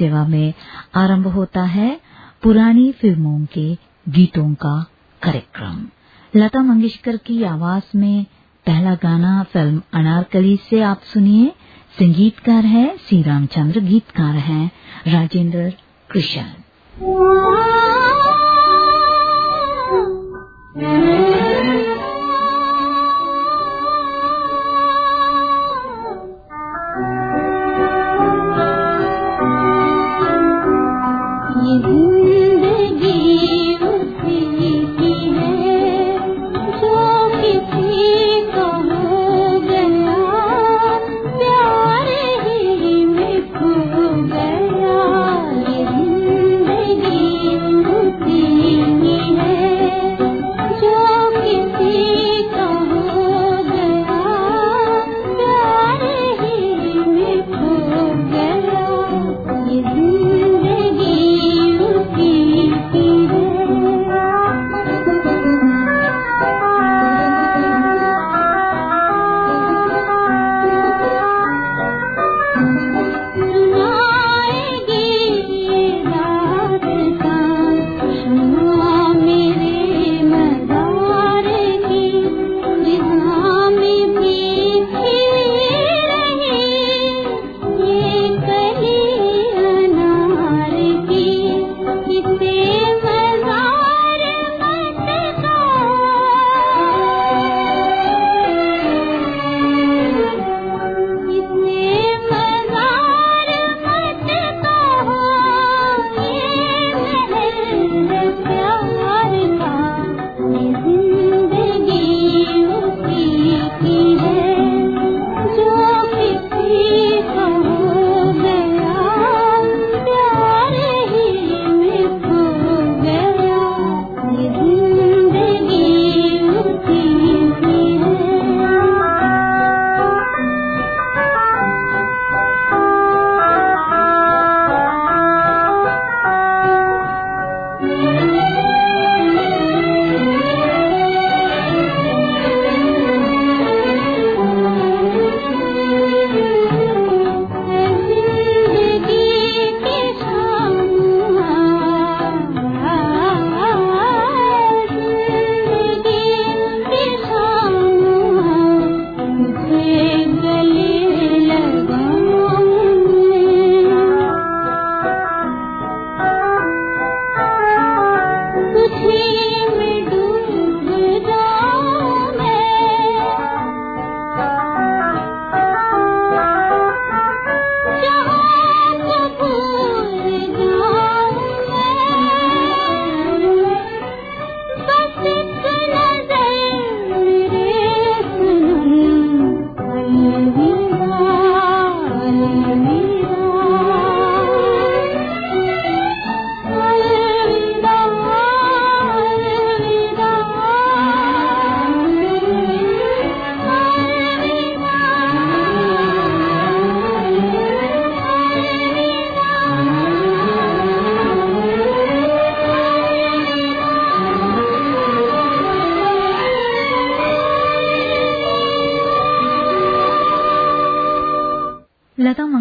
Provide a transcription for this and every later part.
सेवा में आरंभ होता है पुरानी फ़िल्मों के गीतों का कार्यक्रम। लता मंगेशकर की आवाज़ में पहला गाना फ़िल्म अनारकली से आप सुनिए। संगीतकार है श्री रामचंद्र, गीतकार हैं राजेंद्र कृष्ण।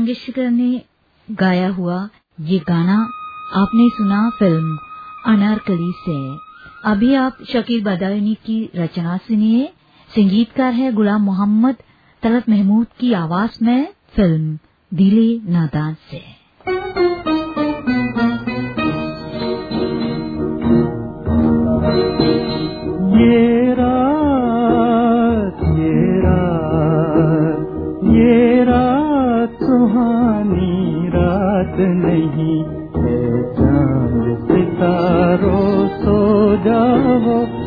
मंगेशकर ने गाया हुआ ये गाना आपने सुना फ़िल्म अनारकली से। अभी आप शकील बदायूनी की रचना सुनिए। संगीतकार है गुलाम मोहम्मद, तलत महमूद की आवाज़ में फ़िल्म दिले नादान से। ये नहीं है। चाँद सितारों सो जाओ।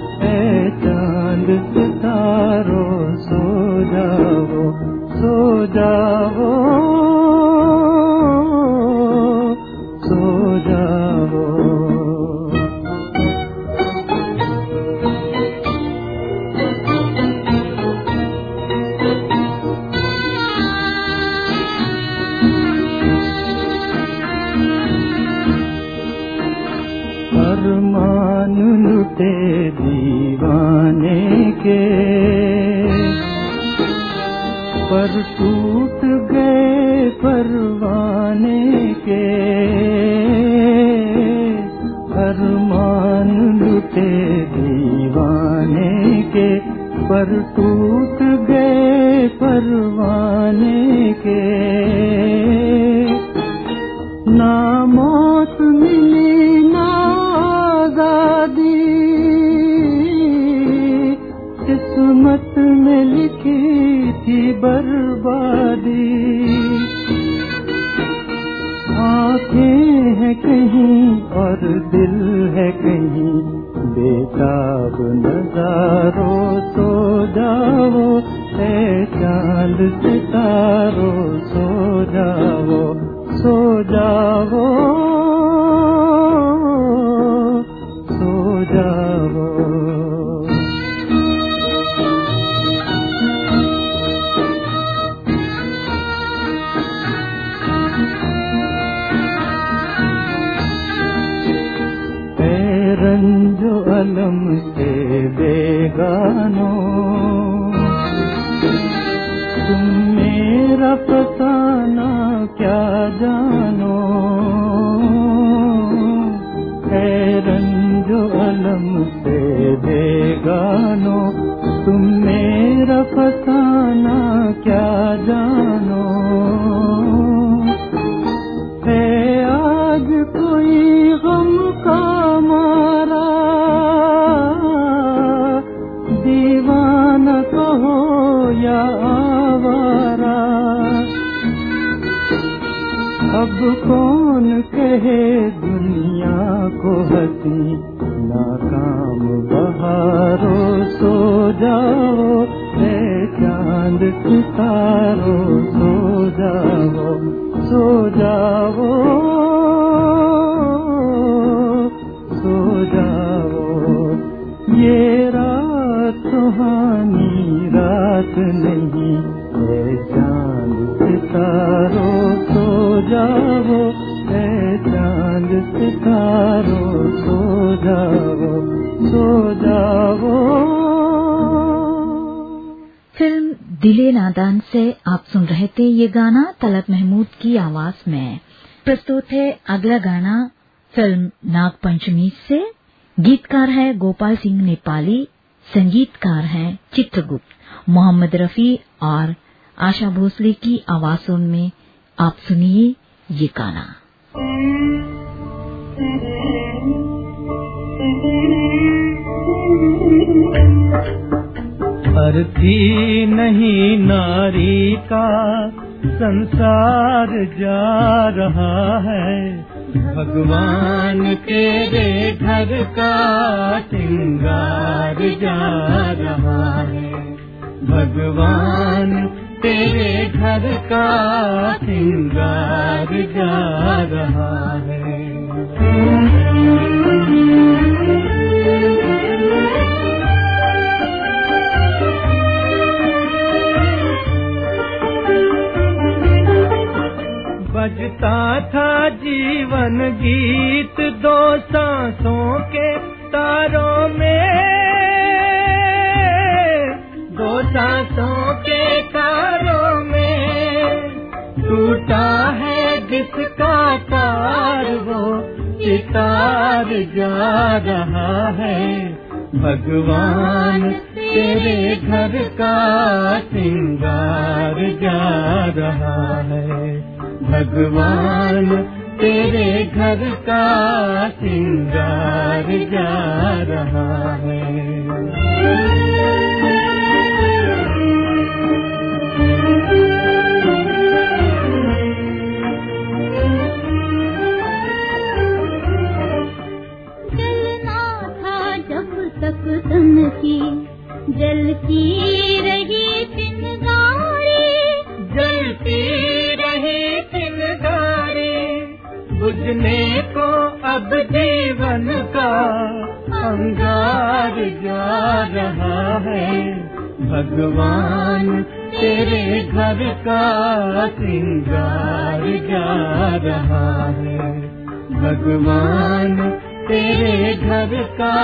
goodbye. फ़िल्म दिले नादान से आप सुन रहे थे ये गाना तलत महमूद की आवाज़ में। प्रस्तुत है अगला गाना फ़िल्म नाग पंचमी से। गीतकार है गोपाल सिंह नेपाली, संगीतकार हैं चित्रगुप्त, मोहम्मद रफी और आशा भोसले की आवाजों में आप सुनिए ये गाना। अर्थी नहीं नारी का संसार जा रहा है। भगवान तेरे घर का सिंगार जा रहा है। भगवान तेरे घर का सिंगार जा रहा है। बजता था जीवन गीत दो सांसों के तारों में। दो सांसों के टूटा है जिसका तार, वो सितार जा रहा है। भगवान तेरे घर का सिंगार जा रहा है। भगवान तेरे घर का सिंगार जा रहा है। जीवन का अंगार जा रहा है। भगवान, तेरे घर का सिंगार जा रहा है। भगवान, तेरे घर का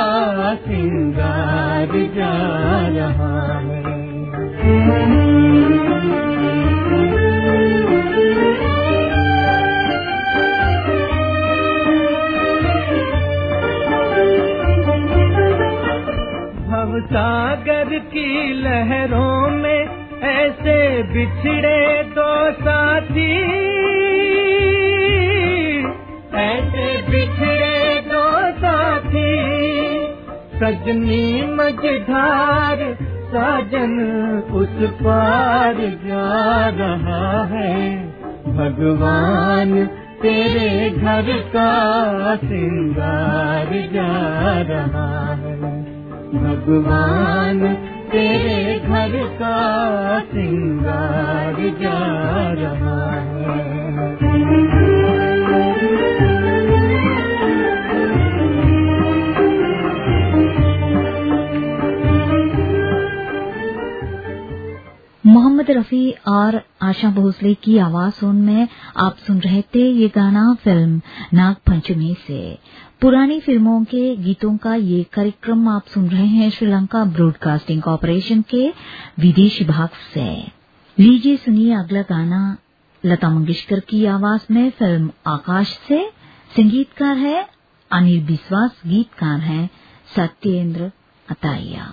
सिंगार जा रहा है। सागर की लहरों में ऐसे बिछड़े दो साथी। ऐसे बिछड़े दो साथी। सजनी मझधार, साजन उस पार जा रहा है। भगवान तेरे घर का सिंगार जा रहा है। भगवान, तेरे घर का सिंगार जा रहा मोहम्मद रफी और आशा भोसले की आवाज़ सुन में आप सुन रहे थे ये गाना फ़िल्म नाग पंचमी से। पुरानी फ़िल्मों के गीतों का ये कार्यक्रम आप सुन रहे हैं श्रीलंका ब्रॉडकास्टिंग कॉरपोरेशन के विदेश भाग से। लीजिए सुनिए अगला गाना, लता मंगेशकर की आवाज़ में फ़िल्म आकाश से। संगीतकार है, अनिल विश्वास गीतकार है सत्येंद्र अताइया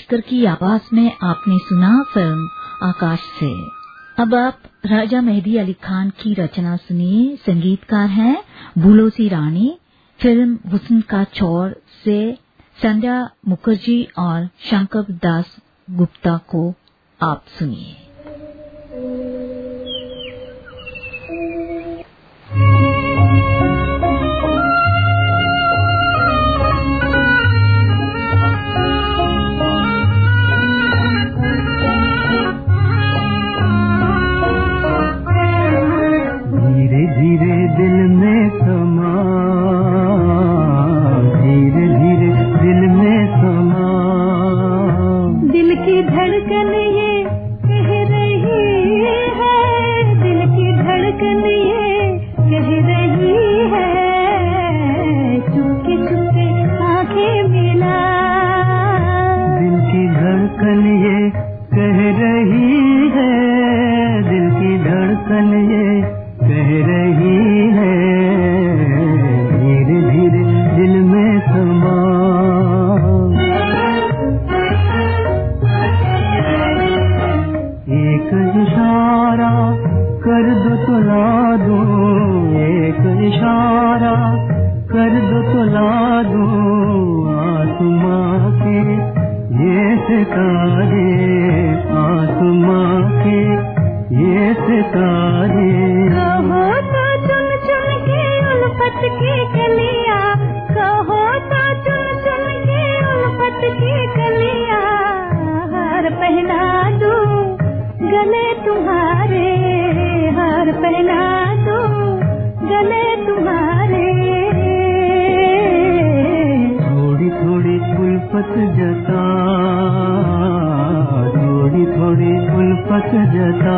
मंगेशकर की आवाज़ में आपने सुना फ़िल्म आकाश से। अब आप राजा मेहदी अली खान की रचना सुनिए। संगीतकार हैं भूलोसी रानी। फ़िल्म हुसन का चौर से संध्या मुखर्जी और शंकर दास गुप्ता को आप सुनिए। पत जता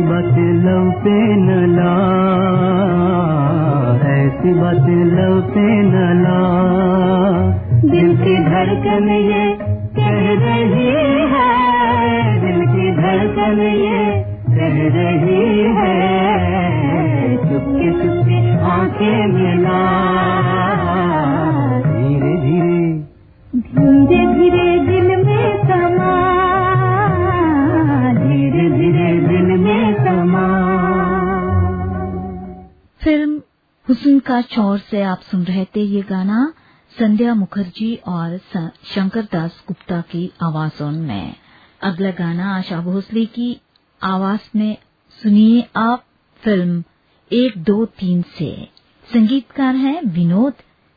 बतलव पे नला। ऐसी बतलव पे नला। दिल की धड़कन ये कह रही है, दिल की धड़कन ये छोर से आप सुन रहे थे ये गाना संध्या मुखर्जी और शंकर दास गुप्ता की आवाजों में। अगला गाना आशा भोसले की आवाज़ में सुनिए आप, फ़िल्म एक दो तीन से। संगीतकार हैं विनोद,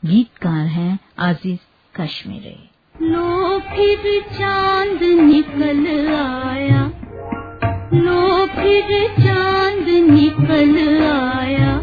गीतकार हैं आजीज कश्मीरे। लो फिर चाँद निकल आया। लो फिर चाँद निकल आया।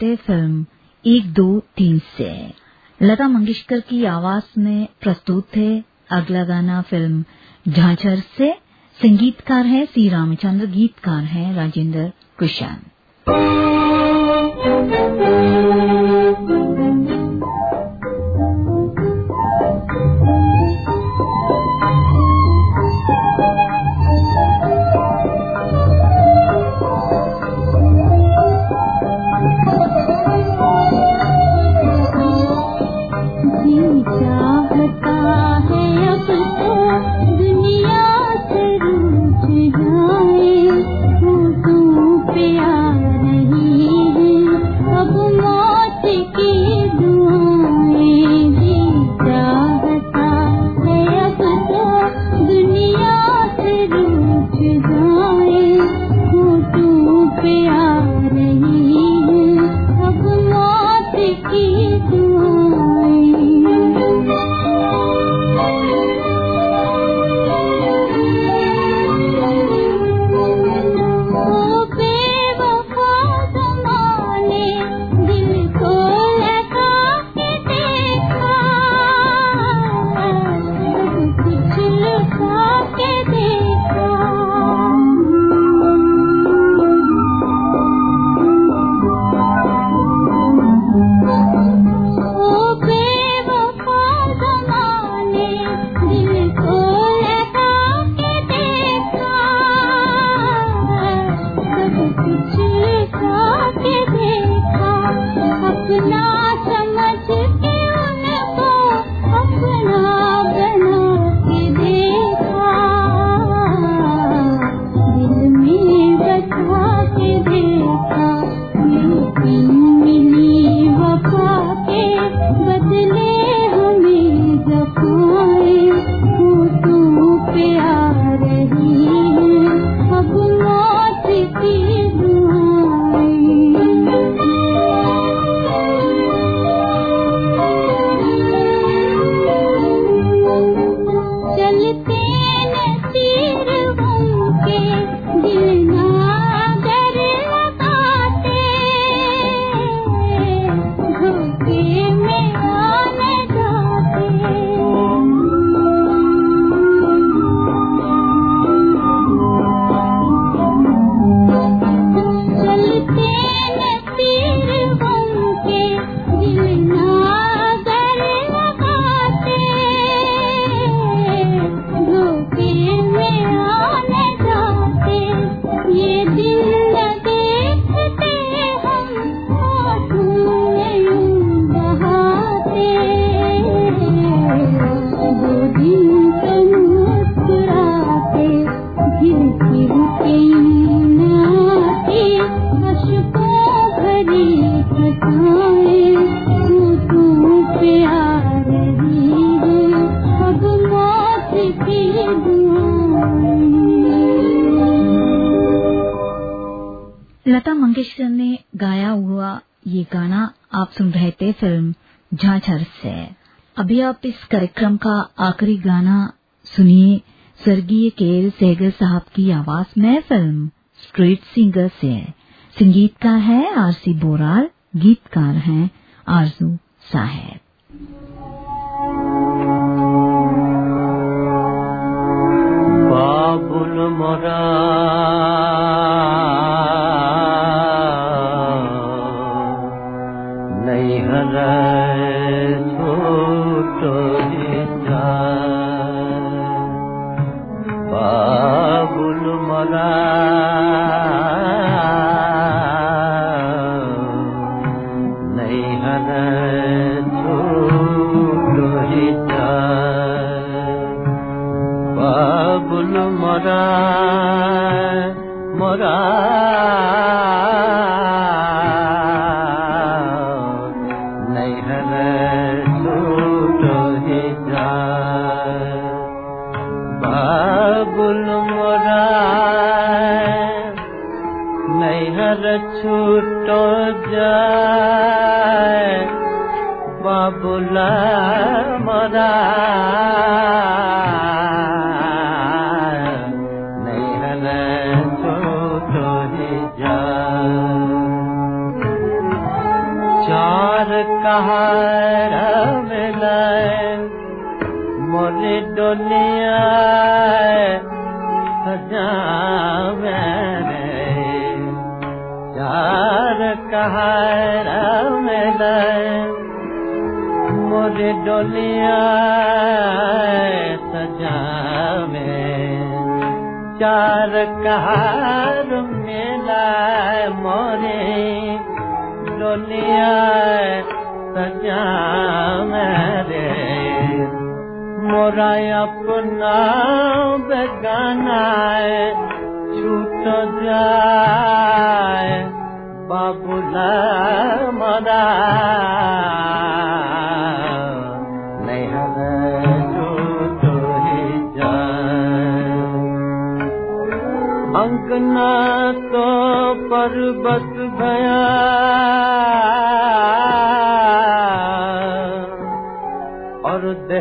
सुन हैं फ़िल्म एक दो तीन से। लता मंगेशकर की आवाज़ में प्रस्तुत है अगला गाना फ़िल्म झांझर से। संगीतकार है सी रामचंद्र, गीतकार है राजेंद्र कुशान। लता मंगेशकर ने गाया हुआ ये गाना आप सुन रहे थे फ़िल्म झाझर से। अभी आप इस कार्यक्रम का आखिरी गाना सुनिए, स्वर्गीय के एल सहगल साहब की आवाज़ में फ़िल्म स्ट्रीट सिंगर से। संगीत का है आरसी बोराल गीतकार हैं आरज़ू साहेब। बाबुल मोरा। नहीं हरा छोटो बाबुल मोरा। डोलिया सजा में। चार कहार डोलिया मोरा अपना बेगाना है छूट जाए बाबूला मरा। अंकना तो पर्वत भया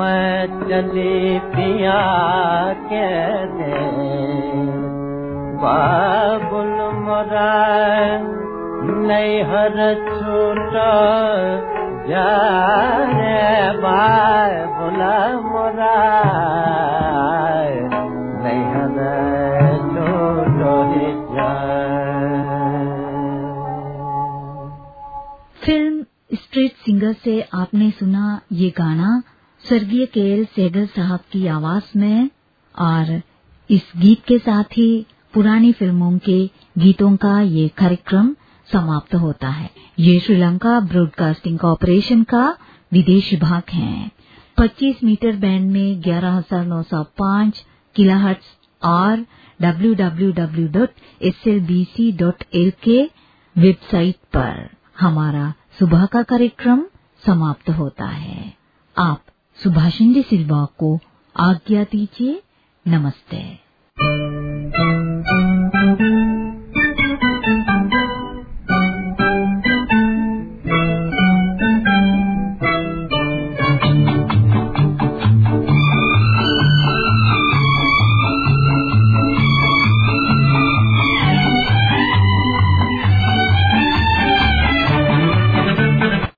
मैं चली पिया के दे। बाबुल मोरा नैहर छूट जा रे बाय बोला मोरा फ़िल्म स्ट्रीट सिंगर से आपने सुना ये गाना स्वर्गीय के एल सेगल साहब की आवाज़ में और इस गीत के साथ ही पुरानी फ़िल्मों के गीतों का ये कार्यक्रम समाप्त होता है। ये श्रीलंका ब्रॉडकास्टिंग कॉरपोरेशन का विदेश विभाग है। 25 मीटर बैंड में 11905 किलोहर्ट्ज और www.slbc.lk वेबसाइट पर हमारा सुबह का कार्यक्रम समाप्त होता है। आप सुभाषिंद सिल्वा को आज्ञा दीजिए। नमस्ते।